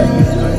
Christ.